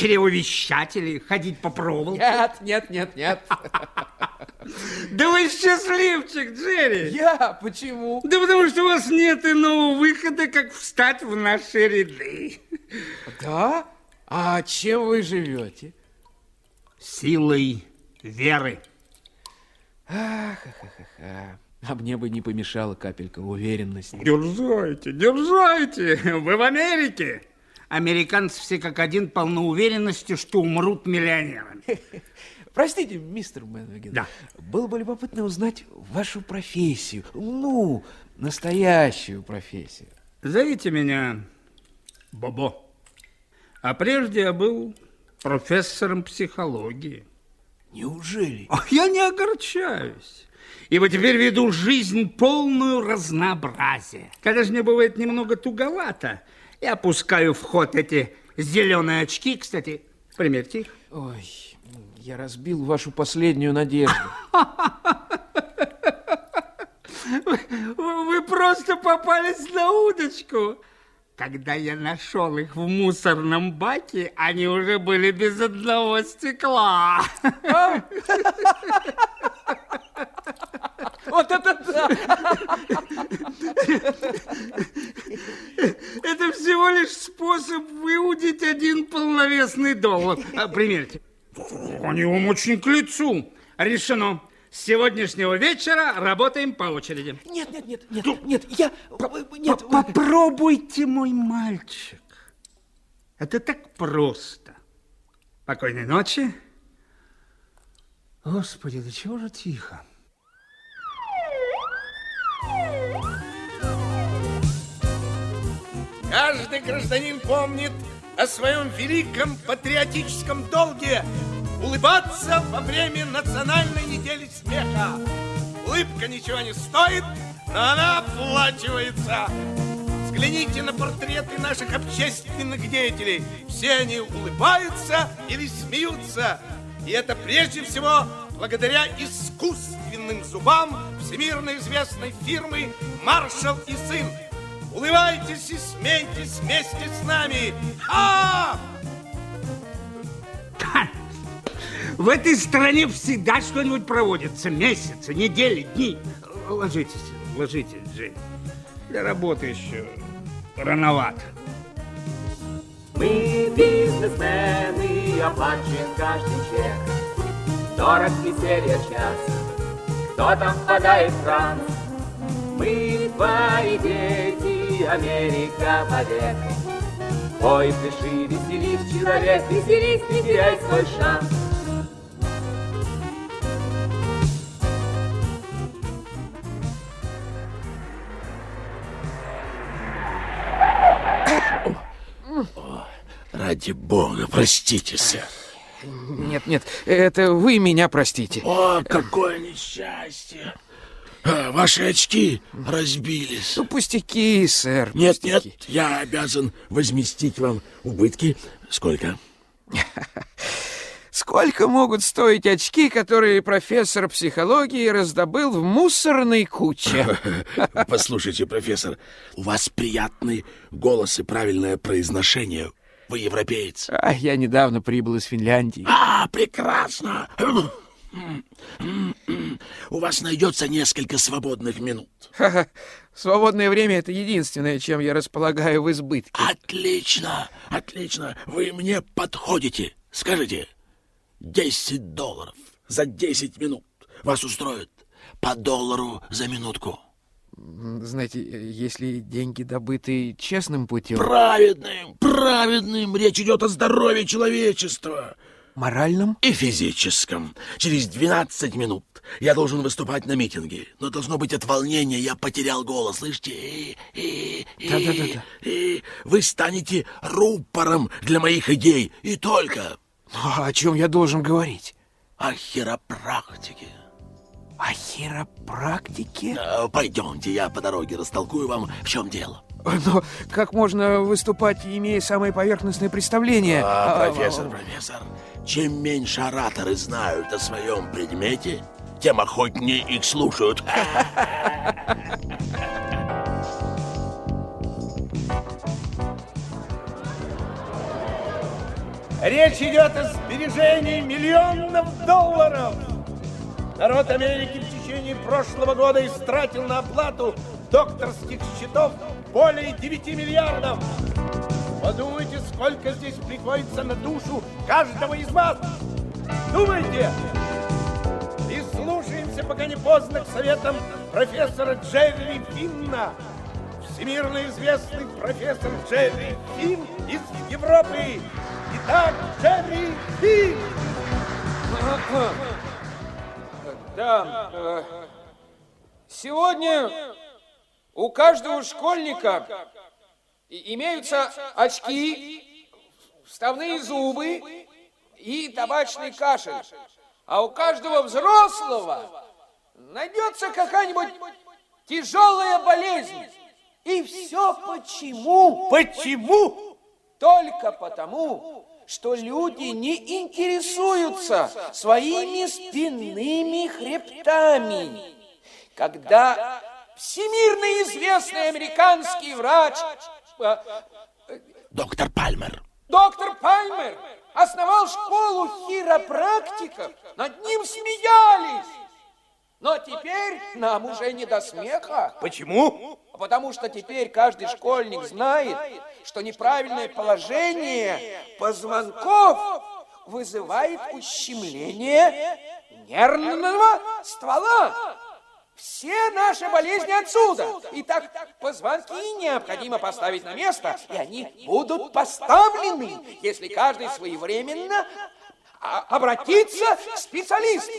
чревовещатели, ходить по проволоке? Нет, нет, нет, нет. Да вы счастливчик, Джерри. Я? Почему? Да потому что у вас нет иного выхода, как встать в наши ряды. Да? А чем вы живете? Силой веры. Ах, ха-ха-ха. А мне бы не помешала капелька уверенности. Дерзайте, дерзайте. Вы в Америке. Американцы все как один полны уверенности, что умрут миллионерами. Простите, мистер Мэнвиген. Да. Было бы любопытно узнать вашу профессию. Ну, настоящую профессию. Зовите меня Бобо. А прежде я был профессором психологии. Неужели? А я не огорчаюсь, ибо теперь веду жизнь полную разнообразия. Когда же мне бывает немного туговато, я опускаю в ход эти зеленые очки. Кстати, примерьте. Ой, я разбил вашу последнюю надежду. Вы просто попались на удочку. Когда я нашел их в мусорном баке, они уже были без одного стекла. Вот это да! Это всего лишь способ выудить один полновесный доллар. Примерьте. Они вам очень к лицу. Решено. С сегодняшнего вечера работаем по очереди. Нет, нет, нет, нет, нет, я... Нет, Попробуйте, мой мальчик. Это так просто. Покойной ночи. Господи, да чего же тихо? Каждый гражданин помнит о своем великом патриотическом долге улыбаться во время национальной недели смеха. Улыбка ничего не стоит, но она оплачивается. Взгляните на портреты наших общественных деятелей. Все они улыбаются или смеются. И это прежде всего благодаря искусственным зубам всемирно известной фирмы «Маршал и сын». Улыбайтесь и смейтесь вместе с нами. А! В этой стране всегда что-нибудь проводится. Месяцы, недели, дни. Ложитесь, ложитесь, Джейн. Для работы еще рановато. Мы бизнесмены, оплачен каждый чек. Дорог веселье час, кто там впадает в транс? Мы твои дети, Америка повек. Ой, пиши, веселись, человек, веселись, не теряй свой шанс. Ради бога, простите, сэр. Нет, нет, это вы меня простите. О, какое несчастье! А, ваши очки разбились. Ну, пустяки, сэр, Нет, нет, пустяки. я обязан возместить вам убытки. Сколько? Сколько могут стоить очки, которые профессор психологии раздобыл в мусорной куче? Послушайте, профессор, у вас приятный голос и правильное произношение. Вы европеец. А, я недавно прибыл из Финляндии. А, прекрасно. У вас найдется несколько свободных минут. Ха-ха. Свободное время — это единственное, чем я располагаю в избытке. Отлично, отлично. Вы мне подходите. Скажите, 10 долларов за 10 минут вас устроит? По доллару за минутку. Знаете, если деньги добыты честным путем, Праведным, праведным. Речь идет о здоровье человечества. Моральным, И физическом. Через 12 минут я должен выступать на митинге. Но должно быть от волнения я потерял голос, слышите? И вы станете рупором для моих идей. И только А о чем я должен говорить? о хиропрактике. О хиропрактике? Э, Пойдемте, я по дороге растолкую вам, в чем дело. Но как можно выступать, имея самое поверхностное представление? А, А, профессор, профессор, чем меньше ораторы знают о своем предмете, тем охотнее их слушают. Речь идет о сбережении миллионов долларов. Народ Америки в течение прошлого года истратил на оплату докторских счетов более 9 миллиардов. Подумайте, сколько здесь приходится на душу каждого из вас. Думайте! И слушаемся, пока не поздно, к советам профессора Джерри Финна. Всемирно известный профессор Джерри Финн из Европы. Итак, Джерри Финн! Да, э, сегодня у каждого школьника имеются очки, вставные зубы и табачный кашель. А у каждого взрослого найдется какая-нибудь тяжелая болезнь. И все почему? Почему? Только потому, что люди не интересуются своими спинными хребтами. Когда всемирно известный американский врач э, Доктор Пальмер. доктор Пальмер основал школу хиропрактиков, над ним смеялись. Но теперь нам уже не до смеха. Почему? Потому что теперь каждый школьник знает, что неправильное положение позвонков вызывает ущемление нервного ствола. Все наши болезни отсюда. Итак, позвонки необходимо поставить на место, и они будут поставлены, если каждый своевременно а, обратится к специалисту.